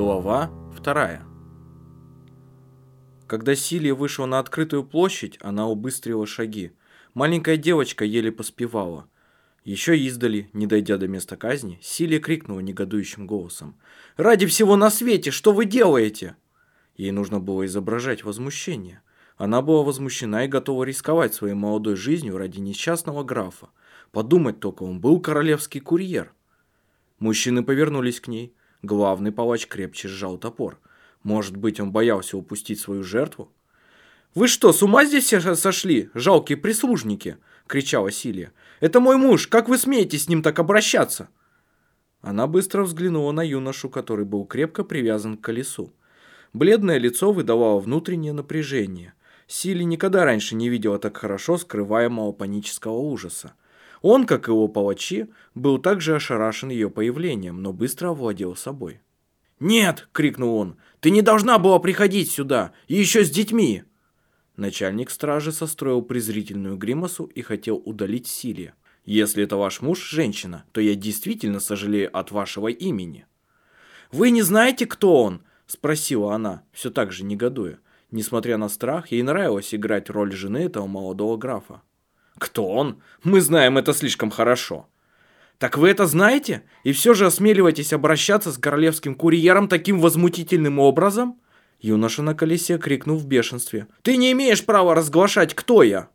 Глава вторая. Когда Силия вышла на открытую площадь, она убыстрила шаги. Маленькая девочка еле поспевала. Еще издали, не дойдя до места казни, Силия крикнула негодующим голосом. «Ради всего на свете, что вы делаете?» Ей нужно было изображать возмущение. Она была возмущена и готова рисковать своей молодой жизнью ради несчастного графа. Подумать только, он был королевский курьер. Мужчины повернулись к ней. Главный палач крепче сжал топор. Может быть, он боялся упустить свою жертву? «Вы что, с ума здесь сошли, жалкие прислужники?» — кричала Силия. «Это мой муж, как вы смеете с ним так обращаться?» Она быстро взглянула на юношу, который был крепко привязан к колесу. Бледное лицо выдавало внутреннее напряжение. Сили никогда раньше не видела так хорошо скрываемого панического ужаса. Он, как и его палачи, был также ошарашен ее появлением, но быстро овладел собой. «Нет!» — крикнул он. «Ты не должна была приходить сюда! И еще с детьми!» Начальник стражи состроил презрительную гримасу и хотел удалить Силия. «Если это ваш муж, женщина, то я действительно сожалею от вашего имени». «Вы не знаете, кто он?» — спросила она, все так же негодуя. Несмотря на страх, ей нравилось играть роль жены этого молодого графа. Кто он? Мы знаем это слишком хорошо. Так вы это знаете? И все же осмеливаетесь обращаться с королевским курьером таким возмутительным образом? Юноша на колесе крикнул в бешенстве. «Ты не имеешь права разглашать, кто я!»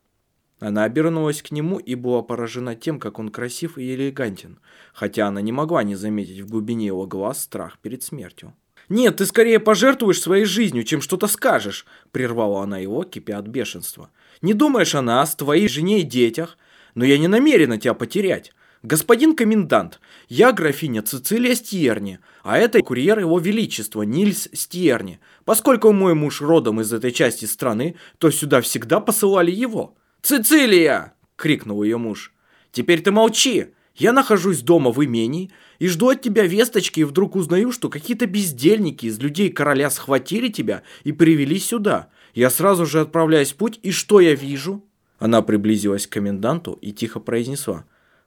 Она обернулась к нему и была поражена тем, как он красив и элегантен, хотя она не могла не заметить в глубине его глаз страх перед смертью. «Нет, ты скорее пожертвуешь своей жизнью, чем что-то скажешь», – прервала она его, кипя от бешенства. «Не думаешь о нас, твоей жене и детях, но я не намерена тебя потерять. Господин комендант, я графиня Цицилия Стьерни, а это курьер его величества Нильс Стьерни. Поскольку мой муж родом из этой части страны, то сюда всегда посылали его». «Цицилия!» – крикнул ее муж. «Теперь ты молчи! Я нахожусь дома в имении и жду от тебя весточки, и вдруг узнаю, что какие-то бездельники из людей короля схватили тебя и привели сюда. Я сразу же отправляюсь в путь, и что я вижу?» Она приблизилась к коменданту и тихо произнесла.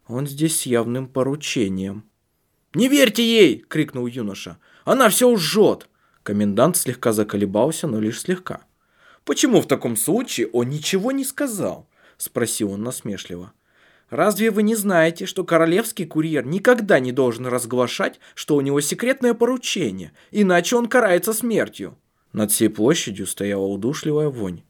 «Он здесь с явным поручением». «Не верьте ей!» — крикнул юноша. «Она все лжет!» Комендант слегка заколебался, но лишь слегка. «Почему в таком случае он ничего не сказал?» — спросил он насмешливо. Разве вы не знаете, что королевский курьер никогда не должен разглашать, что у него секретное поручение, иначе он карается смертью?» Над всей площадью стояла удушливая вонь.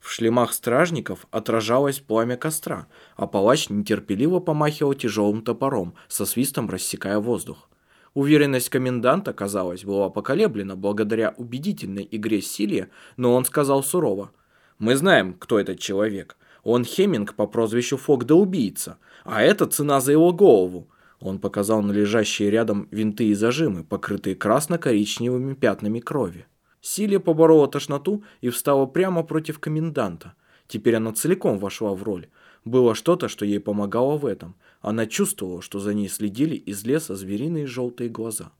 В шлемах стражников отражалось пламя костра, а палач нетерпеливо помахивал тяжелым топором, со свистом рассекая воздух. Уверенность коменданта, казалось, была поколеблена благодаря убедительной игре Силия, но он сказал сурово. «Мы знаем, кто этот человек. Он Хеминг по прозвищу Фок да убийца, а это цена за его голову. Он показал на лежащие рядом винты и зажимы, покрытые красно-коричневыми пятнами крови. Силия поборола тошноту и встала прямо против коменданта. Теперь она целиком вошла в роль. Было что-то, что ей помогало в этом. Она чувствовала, что за ней следили из леса звериные желтые глаза.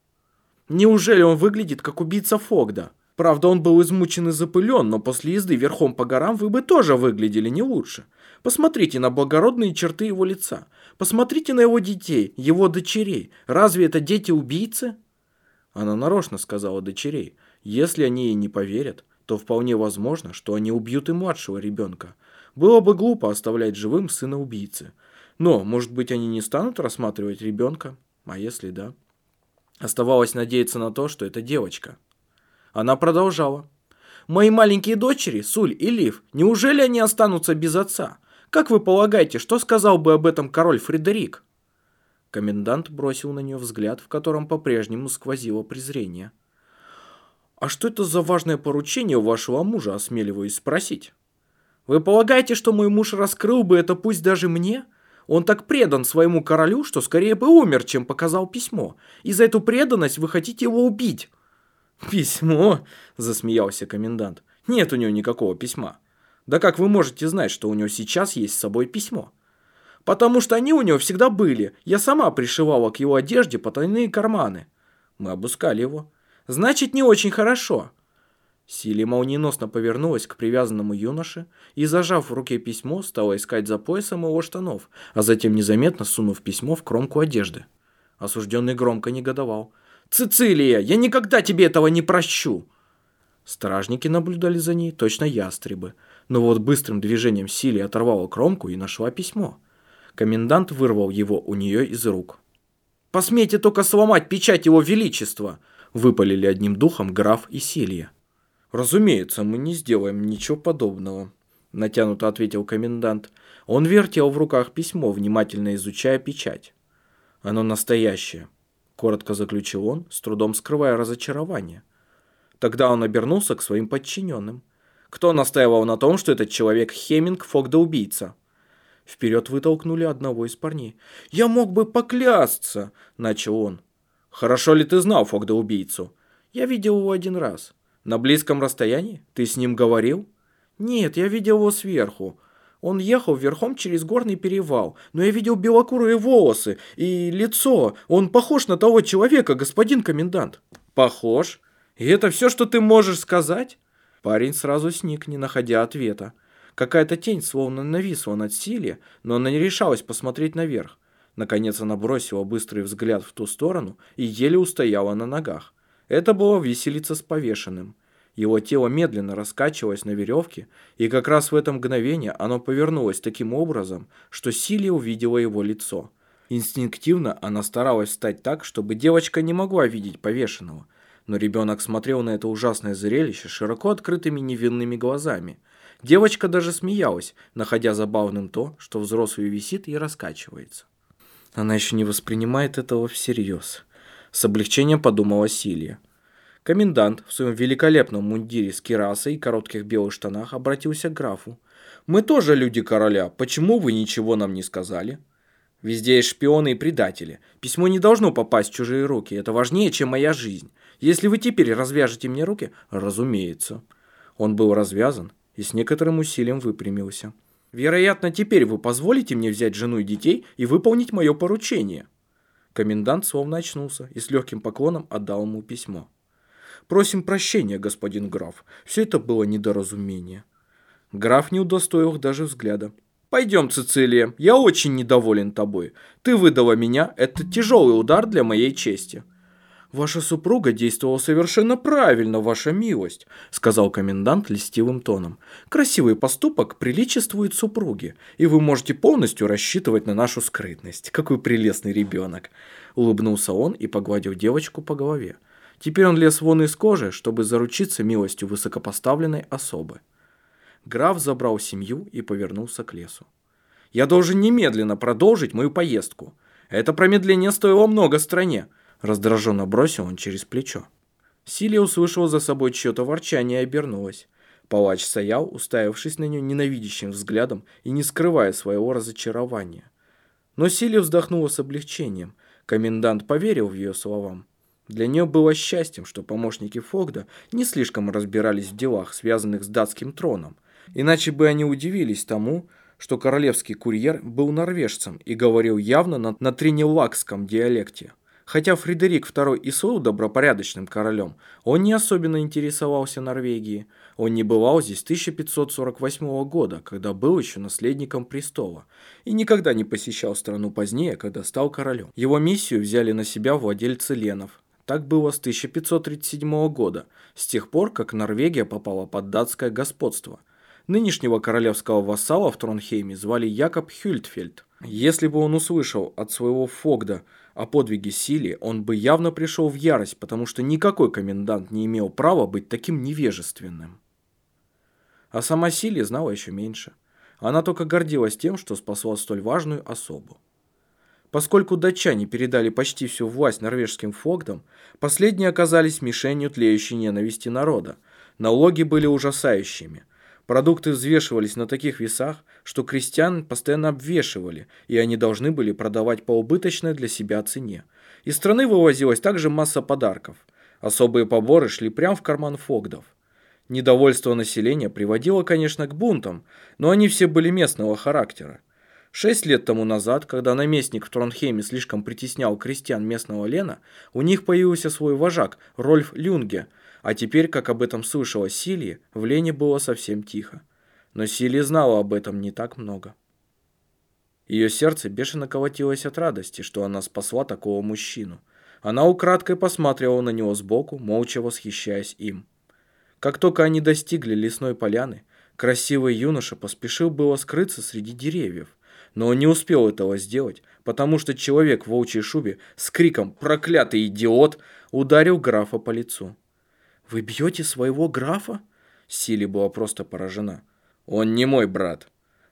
«Неужели он выглядит, как убийца Фогда?» Правда, он был измучен и запылен, но после езды верхом по горам вы бы тоже выглядели не лучше. Посмотрите на благородные черты его лица. Посмотрите на его детей, его дочерей. Разве это дети-убийцы? Она нарочно сказала дочерей. Если они ей не поверят, то вполне возможно, что они убьют и младшего ребенка. Было бы глупо оставлять живым сына убийцы. Но, может быть, они не станут рассматривать ребенка? А если да? Оставалось надеяться на то, что это девочка. Она продолжала. «Мои маленькие дочери, Суль и Лив, неужели они останутся без отца? Как вы полагаете, что сказал бы об этом король Фредерик?» Комендант бросил на нее взгляд, в котором по-прежнему сквозило презрение. «А что это за важное поручение у вашего мужа, осмеливаюсь спросить? Вы полагаете, что мой муж раскрыл бы это пусть даже мне?» Он так предан своему королю, что скорее бы умер, чем показал письмо. И за эту преданность вы хотите его убить. «Письмо?» – засмеялся комендант. «Нет у него никакого письма. Да как вы можете знать, что у него сейчас есть с собой письмо?» «Потому что они у него всегда были. Я сама пришивала к его одежде потайные карманы. Мы обыскали его. Значит, не очень хорошо». Сили молниеносно повернулась к привязанному юноше и, зажав в руке письмо, стала искать за поясом его штанов, а затем незаметно сунув письмо в кромку одежды. Осужденный громко негодовал – Цицилия, я никогда тебе этого не прощу!» Стражники наблюдали за ней, точно ястребы. Но вот быстрым движением Сили оторвала кромку и нашла письмо. Комендант вырвал его у нее из рук. «Посмейте только сломать печать его величества!» Выпалили одним духом граф и Силья. «Разумеется, мы не сделаем ничего подобного», натянуто ответил комендант. Он вертел в руках письмо, внимательно изучая печать. «Оно настоящее», — коротко заключил он, с трудом скрывая разочарование. Тогда он обернулся к своим подчиненным. Кто настаивал на том, что этот человек Хеминг Фогда-убийца? Вперед вытолкнули одного из парней. «Я мог бы поклясться!» – начал он. «Хорошо ли ты знал Фогда-убийцу?» «Я видел его один раз». «На близком расстоянии? Ты с ним говорил?» «Нет, я видел его сверху. Он ехал верхом через горный перевал, но я видел белокурые волосы и лицо. Он похож на того человека, господин комендант». «Похож? И это все, что ты можешь сказать?» Парень сразу сник, не находя ответа. Какая-то тень словно нависла над Силе, но она не решалась посмотреть наверх. Наконец она бросила быстрый взгляд в ту сторону и еле устояла на ногах. Это было виселица с повешенным. Его тело медленно раскачивалось на веревке, и как раз в это мгновение оно повернулось таким образом, что Силия увидела его лицо. Инстинктивно она старалась встать так, чтобы девочка не могла видеть повешенного, но ребенок смотрел на это ужасное зрелище широко открытыми невинными глазами. Девочка даже смеялась, находя забавным то, что взрослый висит и раскачивается. Она еще не воспринимает этого всерьез. С облегчением подумала Силия. Комендант в своем великолепном мундире с кирасой и коротких белых штанах обратился к графу. «Мы тоже люди короля. Почему вы ничего нам не сказали?» «Везде есть шпионы и предатели. Письмо не должно попасть в чужие руки. Это важнее, чем моя жизнь. Если вы теперь развяжете мне руки...» «Разумеется». Он был развязан и с некоторым усилием выпрямился. «Вероятно, теперь вы позволите мне взять жену и детей и выполнить мое поручение». Комендант словно очнулся и с легким поклоном отдал ему письмо. «Просим прощения, господин граф. Все это было недоразумение». Граф не удостоил их даже взгляда. «Пойдем, Цицилия, я очень недоволен тобой. Ты выдала меня, это тяжелый удар для моей чести». «Ваша супруга действовала совершенно правильно, ваша милость», сказал комендант льстивым тоном. «Красивый поступок приличествует супруге, и вы можете полностью рассчитывать на нашу скрытность. Какой прелестный ребенок!» Улыбнулся он и погладил девочку по голове. Теперь он лез вон из кожи, чтобы заручиться милостью высокопоставленной особы. Граф забрал семью и повернулся к лесу. «Я должен немедленно продолжить мою поездку. Это промедление стоило много стране», Раздраженно бросил он через плечо. Силия услышала за собой чье-то ворчание и обернулась. Палач стоял, уставившись на нее ненавидящим взглядом и не скрывая своего разочарования. Но Силия вздохнула с облегчением. Комендант поверил в ее словам. Для нее было счастьем, что помощники Фогда не слишком разбирались в делах, связанных с датским троном. Иначе бы они удивились тому, что королевский курьер был норвежцем и говорил явно на, на тринелакском диалекте. Хотя Фредерик II и был добропорядочным королем, он не особенно интересовался Норвегией. Он не бывал здесь с 1548 года, когда был еще наследником престола, и никогда не посещал страну позднее, когда стал королем. Его миссию взяли на себя владельцы Ленов. Так было с 1537 года, с тех пор, как Норвегия попала под датское господство. Нынешнего королевского вассала в Тронхейме звали Якоб Хюльтфельд. Если бы он услышал от своего Фогда – о подвиге Сили, он бы явно пришел в ярость, потому что никакой комендант не имел права быть таким невежественным. А сама Сили знала еще меньше. Она только гордилась тем, что спасла столь важную особу. Поскольку датчане передали почти всю власть норвежским фогдам, последние оказались мишенью тлеющей ненависти народа. Налоги были ужасающими – Продукты взвешивались на таких весах, что крестьян постоянно обвешивали, и они должны были продавать по убыточной для себя цене. Из страны вывозилась также масса подарков. Особые поборы шли прямо в карман фогдов. Недовольство населения приводило, конечно, к бунтам, но они все были местного характера. Шесть лет тому назад, когда наместник в Тронхейме слишком притеснял крестьян местного Лена, у них появился свой вожак, Рольф Люнге – а теперь, как об этом слышала Силия, в Лене было совсем тихо. Но Силия знала об этом не так много. Ее сердце бешено колотилось от радости, что она спасла такого мужчину. Она украдкой посматривала на него сбоку, молча восхищаясь им. Как только они достигли лесной поляны, красивый юноша поспешил было скрыться среди деревьев, но он не успел этого сделать, потому что человек в волчьей шубе с криком «Проклятый идиот!» ударил графа по лицу. «Вы бьете своего графа?» Сили была просто поражена. «Он не мой брат».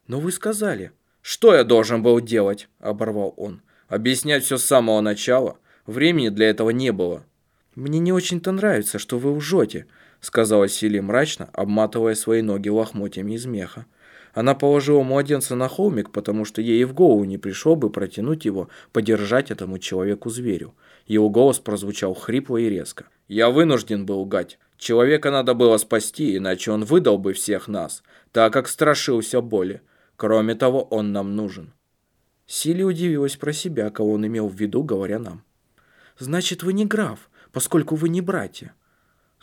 «Но вы сказали». «Что я должен был делать?» – оборвал он. «Объяснять все с самого начала? Времени для этого не было». «Мне не очень-то нравится, что вы лжете», – сказала Сили мрачно, обматывая свои ноги лохмотьями из меха. Она положила младенца на холмик, потому что ей в голову не пришло бы протянуть его, подержать этому человеку-зверю. Его голос прозвучал хрипло и резко. «Я вынужден был лгать. Человека надо было спасти, иначе он выдал бы всех нас, так как страшился боли. Кроме того, он нам нужен». Сили удивилась про себя, кого он имел в виду, говоря нам. «Значит, вы не граф, поскольку вы не братья».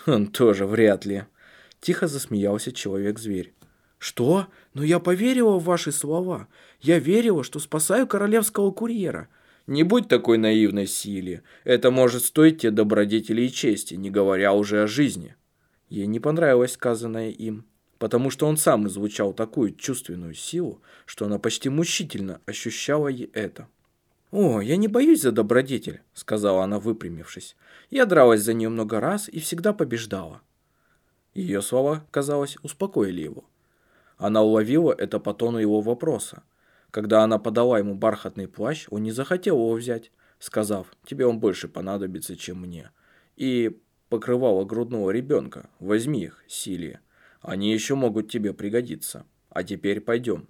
«Он тоже вряд ли». Тихо засмеялся человек-зверь. «Что? Но я поверила в ваши слова. Я верила, что спасаю королевского курьера». «Не будь такой наивной, Сили. Это может стоить тебе добродетели и чести, не говоря уже о жизни». Ей не понравилось сказанное им, потому что он сам излучал такую чувственную силу, что она почти мучительно ощущала ей это. «О, я не боюсь за добродетель», — сказала она, выпрямившись. «Я дралась за нее много раз и всегда побеждала». Ее слова, казалось, успокоили его. Она уловила это по тону его вопроса. Когда она подала ему бархатный плащ, он не захотел его взять, сказав, тебе он больше понадобится, чем мне. И покрывала грудного ребенка, возьми их, Силия. Они еще могут тебе пригодиться. А теперь пойдем.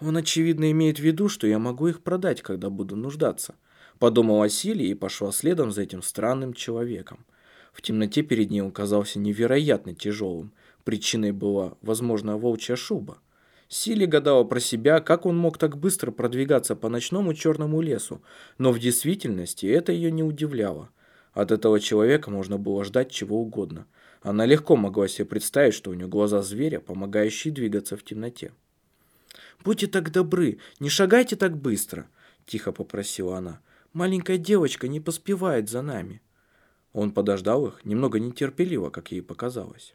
Он, очевидно, имеет в виду, что я могу их продать, когда буду нуждаться. Подумала Силия и пошла следом за этим странным человеком. В темноте перед ней он казался невероятно тяжелым, Причиной была, возможно, волчья шуба. Сили гадала про себя, как он мог так быстро продвигаться по ночному черному лесу, но в действительности это ее не удивляло. От этого человека можно было ждать чего угодно. Она легко могла себе представить, что у нее глаза зверя, помогающие двигаться в темноте. «Будьте так добры, не шагайте так быстро», – тихо попросила она. «Маленькая девочка не поспевает за нами». Он подождал их, немного нетерпеливо, как ей показалось.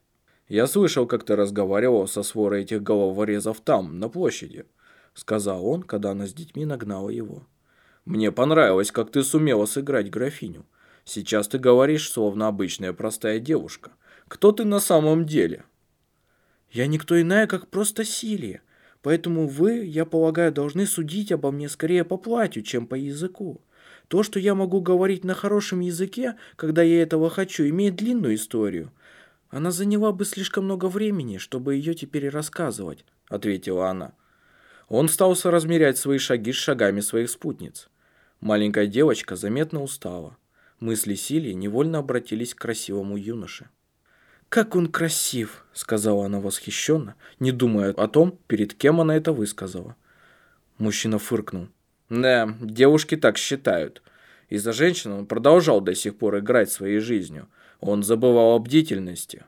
«Я слышал, как ты разговаривал со сворой этих головорезов там, на площади», — сказал он, когда она с детьми нагнала его. «Мне понравилось, как ты сумела сыграть графиню. Сейчас ты говоришь, словно обычная простая девушка. Кто ты на самом деле?» «Я никто иная, как просто Силия. Поэтому вы, я полагаю, должны судить обо мне скорее по платью, чем по языку. То, что я могу говорить на хорошем языке, когда я этого хочу, имеет длинную историю». Она заняла бы слишком много времени, чтобы ее теперь рассказывать, ответила она. Он стал соразмерять свои шаги с шагами своих спутниц. Маленькая девочка заметно устала. Мысли Силии невольно обратились к красивому юноше. «Как он красив!» — сказала она восхищенно, не думая о том, перед кем она это высказала. Мужчина фыркнул. «Да, девушки так считают. Из-за женщин он продолжал до сих пор играть своей жизнью — он забывал о бдительности.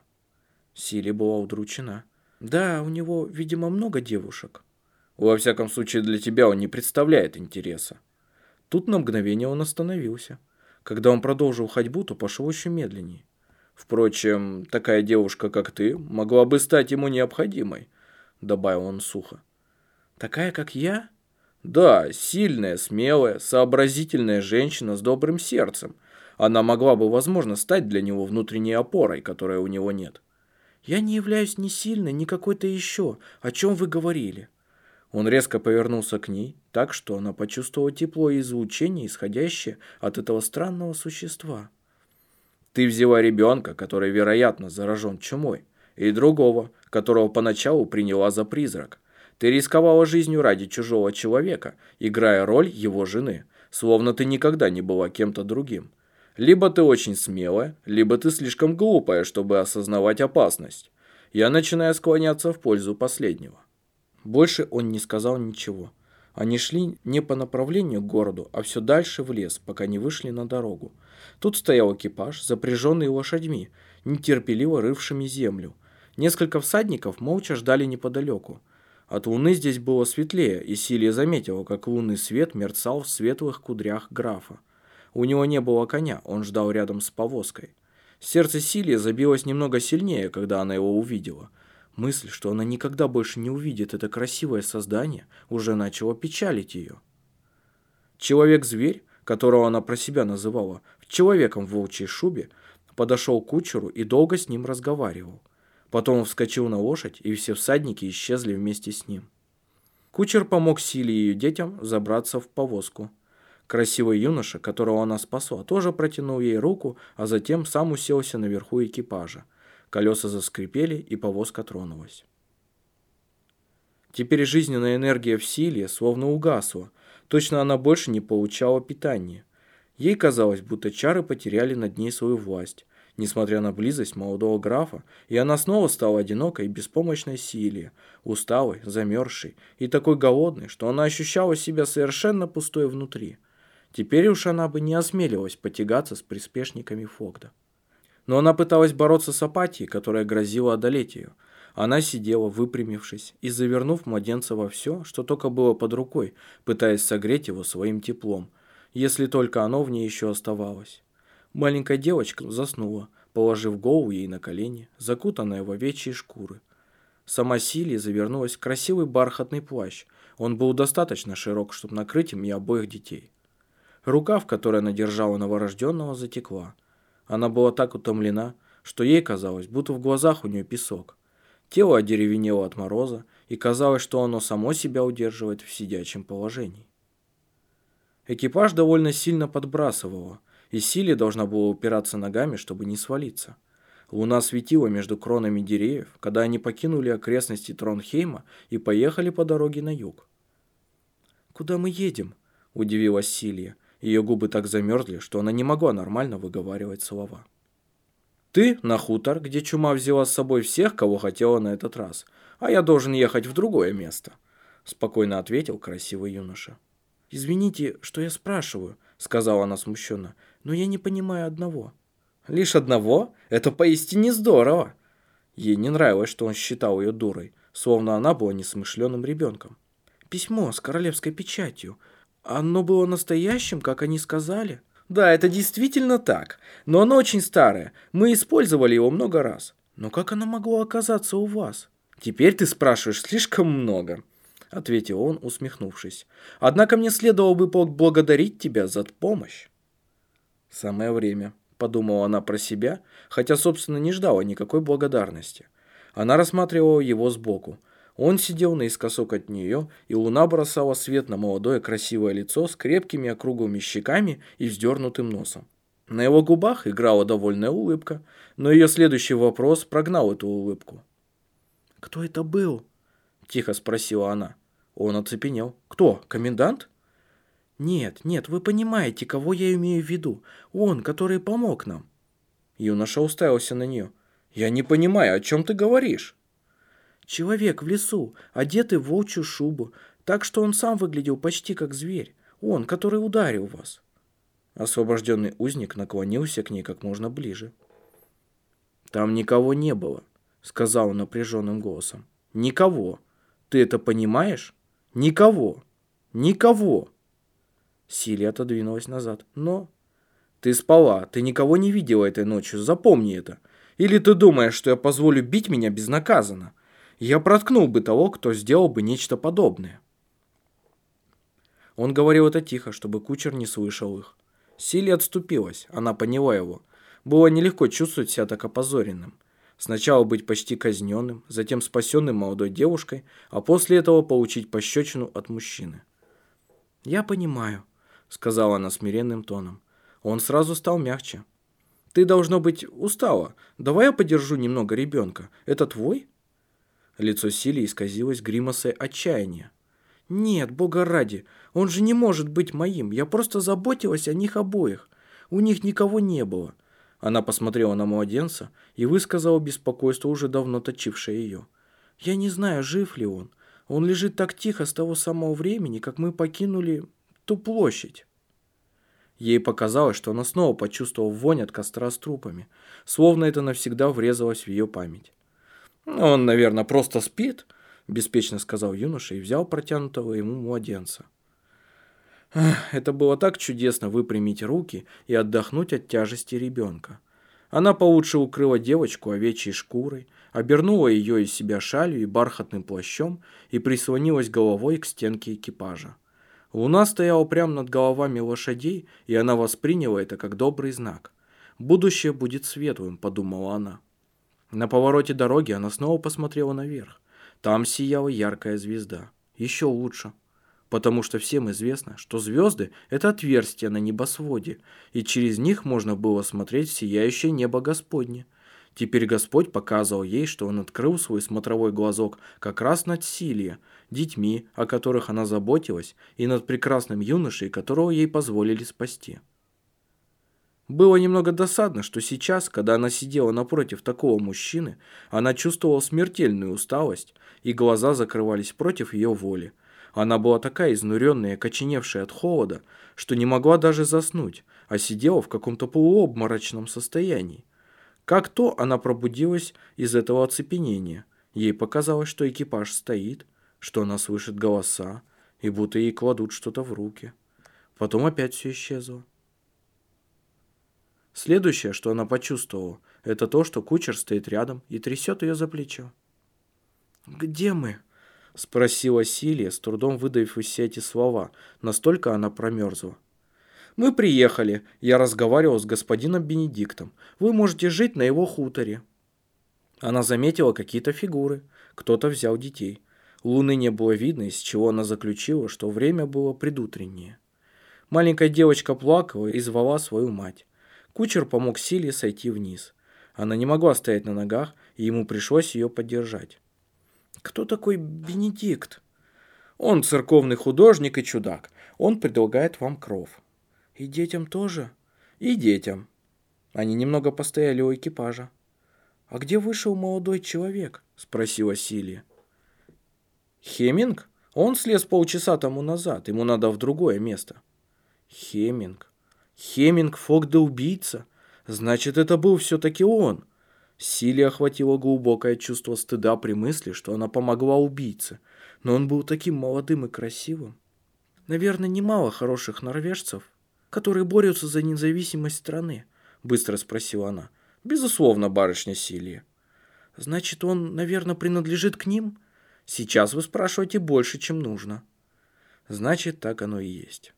Сили была удручена. Да, у него, видимо, много девушек. Во всяком случае, для тебя он не представляет интереса. Тут на мгновение он остановился. Когда он продолжил ходьбу, то пошел еще медленнее. Впрочем, такая девушка, как ты, могла бы стать ему необходимой, добавил он сухо. Такая, как я? Да, сильная, смелая, сообразительная женщина с добрым сердцем, она могла бы, возможно, стать для него внутренней опорой, которой у него нет. «Я не являюсь ни сильной, ни какой-то еще. О чем вы говорили?» Он резко повернулся к ней, так что она почувствовала тепло и излучение, исходящее от этого странного существа. «Ты взяла ребенка, который, вероятно, заражен чумой, и другого, которого поначалу приняла за призрак. Ты рисковала жизнью ради чужого человека, играя роль его жены, словно ты никогда не была кем-то другим. Либо ты очень смелая, либо ты слишком глупая, чтобы осознавать опасность. Я начинаю склоняться в пользу последнего. Больше он не сказал ничего. Они шли не по направлению к городу, а все дальше в лес, пока не вышли на дорогу. Тут стоял экипаж, запряженный лошадьми, нетерпеливо рывшими землю. Несколько всадников молча ждали неподалеку. От луны здесь было светлее, и Силия заметила, как лунный свет мерцал в светлых кудрях графа. У него не было коня, он ждал рядом с повозкой. Сердце Силии забилось немного сильнее, когда она его увидела. Мысль, что она никогда больше не увидит это красивое создание, уже начала печалить ее. Человек-зверь, которого она про себя называла человеком в волчьей шубе, подошел к кучеру и долго с ним разговаривал. Потом он вскочил на лошадь, и все всадники исчезли вместе с ним. Кучер помог Силе и ее детям забраться в повозку. Красивый юноша, которого она спасла, тоже протянул ей руку, а затем сам уселся наверху экипажа. Колеса заскрипели, и повозка тронулась. Теперь жизненная энергия в силе словно угасла. Точно она больше не получала питания. Ей казалось, будто чары потеряли над ней свою власть, несмотря на близость молодого графа, и она снова стала одинокой и беспомощной силе, усталой, замерзшей и такой голодной, что она ощущала себя совершенно пустой внутри. Теперь уж она бы не осмелилась потягаться с приспешниками Фогда. Но она пыталась бороться с апатией, которая грозила одолеть ее. Она сидела, выпрямившись и завернув младенца во все, что только было под рукой, пытаясь согреть его своим теплом, если только оно в ней еще оставалось. Маленькая девочка заснула, положив голову ей на колени, закутанная в овечьи шкуры. Сама Силия завернулась в красивый бархатный плащ. Он был достаточно широк, чтобы накрыть им и обоих детей. Рука, в которой она держала новорожденного, затекла. Она была так утомлена, что ей казалось, будто в глазах у нее песок. Тело одеревенело от мороза, и казалось, что оно само себя удерживает в сидячем положении. Экипаж довольно сильно подбрасывало, и Силе должна была упираться ногами, чтобы не свалиться. Луна светила между кронами деревьев, когда они покинули окрестности Тронхейма и поехали по дороге на юг. «Куда мы едем?» – удивилась Силия. Ее губы так замерзли, что она не могла нормально выговаривать слова. «Ты на хутор, где чума взяла с собой всех, кого хотела на этот раз, а я должен ехать в другое место», – спокойно ответил красивый юноша. «Извините, что я спрашиваю», — сказала она смущенно, — «но я не понимаю одного». «Лишь одного? Это поистине здорово!» Ей не нравилось, что он считал ее дурой, словно она была несмышленым ребенком. «Письмо с королевской печатью. Оно было настоящим, как они сказали?» «Да, это действительно так, но оно очень старое. Мы использовали его много раз». «Но как оно могло оказаться у вас?» «Теперь ты спрашиваешь слишком много», — ответил он, усмехнувшись. «Однако мне следовало бы поблагодарить тебя за помощь». «Самое время», — подумала она про себя, хотя, собственно, не ждала никакой благодарности. Она рассматривала его сбоку. Он сидел наискосок от нее, и луна бросала свет на молодое красивое лицо с крепкими округлыми щеками и вздернутым носом. На его губах играла довольная улыбка, но ее следующий вопрос прогнал эту улыбку. «Кто это был?» – тихо спросила она. Он оцепенел. «Кто? Комендант?» «Нет, нет, вы понимаете, кого я имею в виду. Он, который помог нам». Юноша уставился на нее. «Я не понимаю, о чем ты говоришь?» «Человек в лесу, одетый в волчью шубу, так что он сам выглядел почти как зверь. Он, который ударил вас». Освобожденный узник наклонился к ней как можно ближе. «Там никого не было», — сказал он напряженным голосом. «Никого. Ты это понимаешь? Никого. Никого. Сили отодвинулась назад. Но... Ты спала, ты никого не видела этой ночью, запомни это. Или ты думаешь, что я позволю бить меня безнаказанно? Я проткнул бы того, кто сделал бы нечто подобное. Он говорил это тихо, чтобы кучер не слышал их. Сили отступилась, она поняла его. Было нелегко чувствовать себя так опозоренным. Сначала быть почти казненным, затем спасенным молодой девушкой, а после этого получить пощечину от мужчины. «Я понимаю», — сказала она смиренным тоном. Он сразу стал мягче. «Ты, должно быть, устала. Давай я подержу немного ребенка. Это твой?» Лицо Сили исказилось гримасой отчаяния. «Нет, бога ради, он же не может быть моим. Я просто заботилась о них обоих. У них никого не было. Она посмотрела на младенца и высказала беспокойство, уже давно точившее ее. «Я не знаю, жив ли он. Он лежит так тихо с того самого времени, как мы покинули ту площадь». Ей показалось, что она снова почувствовала вонь от костра с трупами, словно это навсегда врезалось в ее память. «Он, наверное, просто спит», – беспечно сказал юноша и взял протянутого ему младенца. Это было так чудесно выпрямить руки и отдохнуть от тяжести ребенка. Она получше укрыла девочку овечьей шкурой, обернула ее из себя шалью и бархатным плащом и прислонилась головой к стенке экипажа. Луна стояла прямо над головами лошадей, и она восприняла это как добрый знак. «Будущее будет светлым», — подумала она. На повороте дороги она снова посмотрела наверх. Там сияла яркая звезда. Еще лучше потому что всем известно, что звезды – это отверстия на небосводе, и через них можно было смотреть в сияющее небо Господне. Теперь Господь показывал ей, что Он открыл свой смотровой глазок как раз над Силия, детьми, о которых она заботилась, и над прекрасным юношей, которого ей позволили спасти. Было немного досадно, что сейчас, когда она сидела напротив такого мужчины, она чувствовала смертельную усталость, и глаза закрывались против ее воли – она была такая изнуренная и окоченевшая от холода, что не могла даже заснуть, а сидела в каком-то полуобморочном состоянии. Как то она пробудилась из этого оцепенения. Ей показалось, что экипаж стоит, что она слышит голоса, и будто ей кладут что-то в руки. Потом опять все исчезло. Следующее, что она почувствовала, это то, что кучер стоит рядом и трясет ее за плечо. «Где мы?» — спросила Силия, с трудом выдавив себя эти слова. Настолько она промерзла. «Мы приехали. Я разговаривал с господином Бенедиктом. Вы можете жить на его хуторе». Она заметила какие-то фигуры. Кто-то взял детей. Луны не было видно, из чего она заключила, что время было предутреннее. Маленькая девочка плакала и звала свою мать. Кучер помог Силе сойти вниз. Она не могла стоять на ногах, и ему пришлось ее поддержать. Кто такой Бенедикт? Он церковный художник и чудак. Он предлагает вам кров. И детям тоже? И детям. Они немного постояли у экипажа. «А где вышел молодой человек?» – спросила Силия. «Хеминг? Он слез полчаса тому назад. Ему надо в другое место». «Хеминг? Хеминг Фок да убийца? Значит, это был все-таки он. Силе охватило глубокое чувство стыда при мысли, что она помогла убийце, но он был таким молодым и красивым. Наверное, немало хороших норвежцев, которые борются за независимость страны, быстро спросила она. Безусловно, барышня Силия. Значит, он, наверное, принадлежит к ним? Сейчас вы спрашиваете больше, чем нужно. Значит, так оно и есть.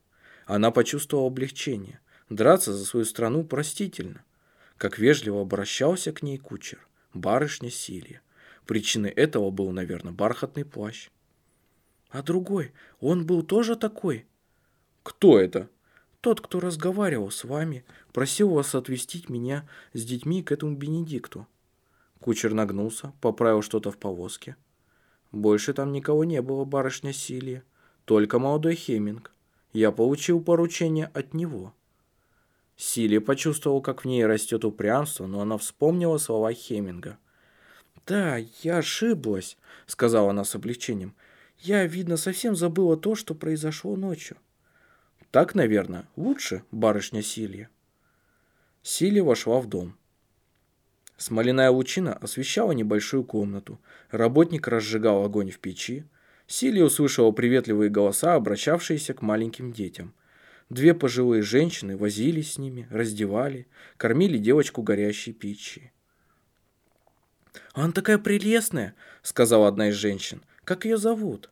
Она почувствовала облегчение. Драться за свою страну простительно как вежливо обращался к ней кучер, барышня Силия. Причиной этого был, наверное, бархатный плащ. А другой, он был тоже такой? Кто это? Тот, кто разговаривал с вами, просил вас отвезти меня с детьми к этому Бенедикту. Кучер нагнулся, поправил что-то в повозке. Больше там никого не было, барышня Силия, только молодой Хеминг. Я получил поручение от него. Сили почувствовал, как в ней растет упрямство, но она вспомнила слова Хеминга. «Да, я ошиблась», — сказала она с облегчением. «Я, видно, совсем забыла то, что произошло ночью». «Так, наверное, лучше, барышня Силья». Силья вошла в дом. Смоляная лучина освещала небольшую комнату. Работник разжигал огонь в печи. Силья услышала приветливые голоса, обращавшиеся к маленьким детям. Две пожилые женщины возились с ними, раздевали, кормили девочку горящей пищей. «Она такая прелестная», — сказала одна из женщин. «Как ее зовут?»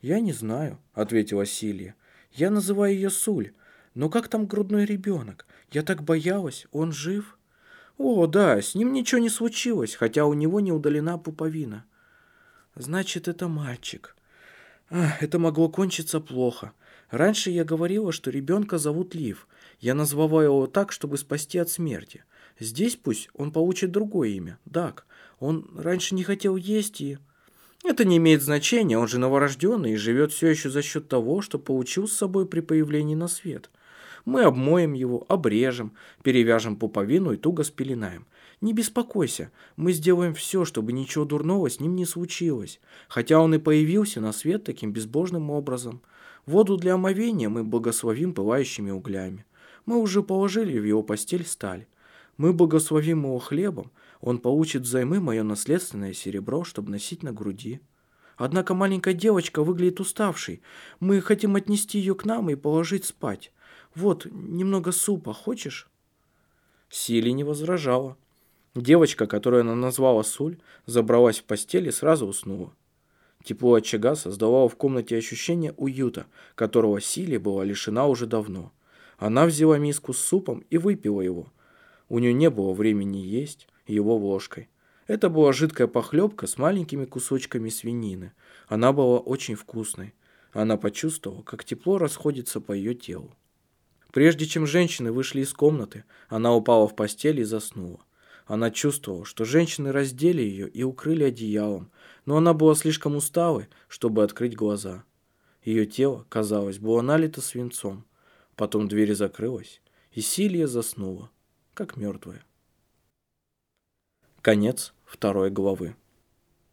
«Я не знаю», — ответила Силия. «Я называю ее Суль. Но как там грудной ребенок? Я так боялась. Он жив?» «О, да, с ним ничего не случилось, хотя у него не удалена пуповина». «Значит, это мальчик. А, это могло кончиться плохо. Раньше я говорила, что ребенка зовут Лив. Я назвала его так, чтобы спасти от смерти. Здесь пусть он получит другое имя, Дак. Он раньше не хотел есть и... Это не имеет значения, он же новорожденный и живет все еще за счет того, что получил с собой при появлении на свет. Мы обмоем его, обрежем, перевяжем пуповину и туго спеленаем. Не беспокойся, мы сделаем все, чтобы ничего дурного с ним не случилось, хотя он и появился на свет таким безбожным образом. Воду для омовения мы благословим пылающими углями. Мы уже положили в его постель сталь. Мы благословим его хлебом, он получит взаймы мое наследственное серебро, чтобы носить на груди. Однако маленькая девочка выглядит уставшей. Мы хотим отнести ее к нам и положить спать. Вот, немного супа, хочешь?» Сили не возражала. Девочка, которую она назвала Суль, забралась в постель и сразу уснула. Тепло очага создавало в комнате ощущение уюта, которого Силе была лишена уже давно. Она взяла миску с супом и выпила его. У нее не было времени есть его ложкой. Это была жидкая похлебка с маленькими кусочками свинины. Она была очень вкусной. Она почувствовала, как тепло расходится по ее телу. Прежде чем женщины вышли из комнаты, она упала в постель и заснула. Она чувствовала, что женщины раздели ее и укрыли одеялом, но она была слишком усталой, чтобы открыть глаза. Ее тело, казалось, было налито свинцом. Потом дверь закрылась, и Силья заснула, как мертвая. Конец второй главы.